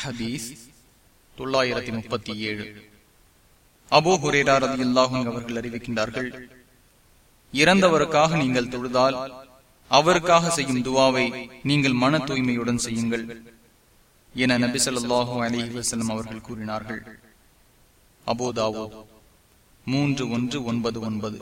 ஹதீஸ் தொள்ளாயிரத்தி முப்பத்தி ஏழு. அபோ ஹுரேரா ரதி அல்லாஹும் அவர்கள் அறிவிக்கின்றார்கள் இறந்தவருக்காக நீங்கள் தொழுதால் அவருக்காக செய்யும் துவாவை நீங்கள் மன தூய்மையுடன் செய்யுங்கள் என நபி சொல்லாஹு அலஹி வசலம் அவர்கள் கூறினார்கள். அபோதாவோ மூன்று ஒன்று ஒன்பது ஒன்பது.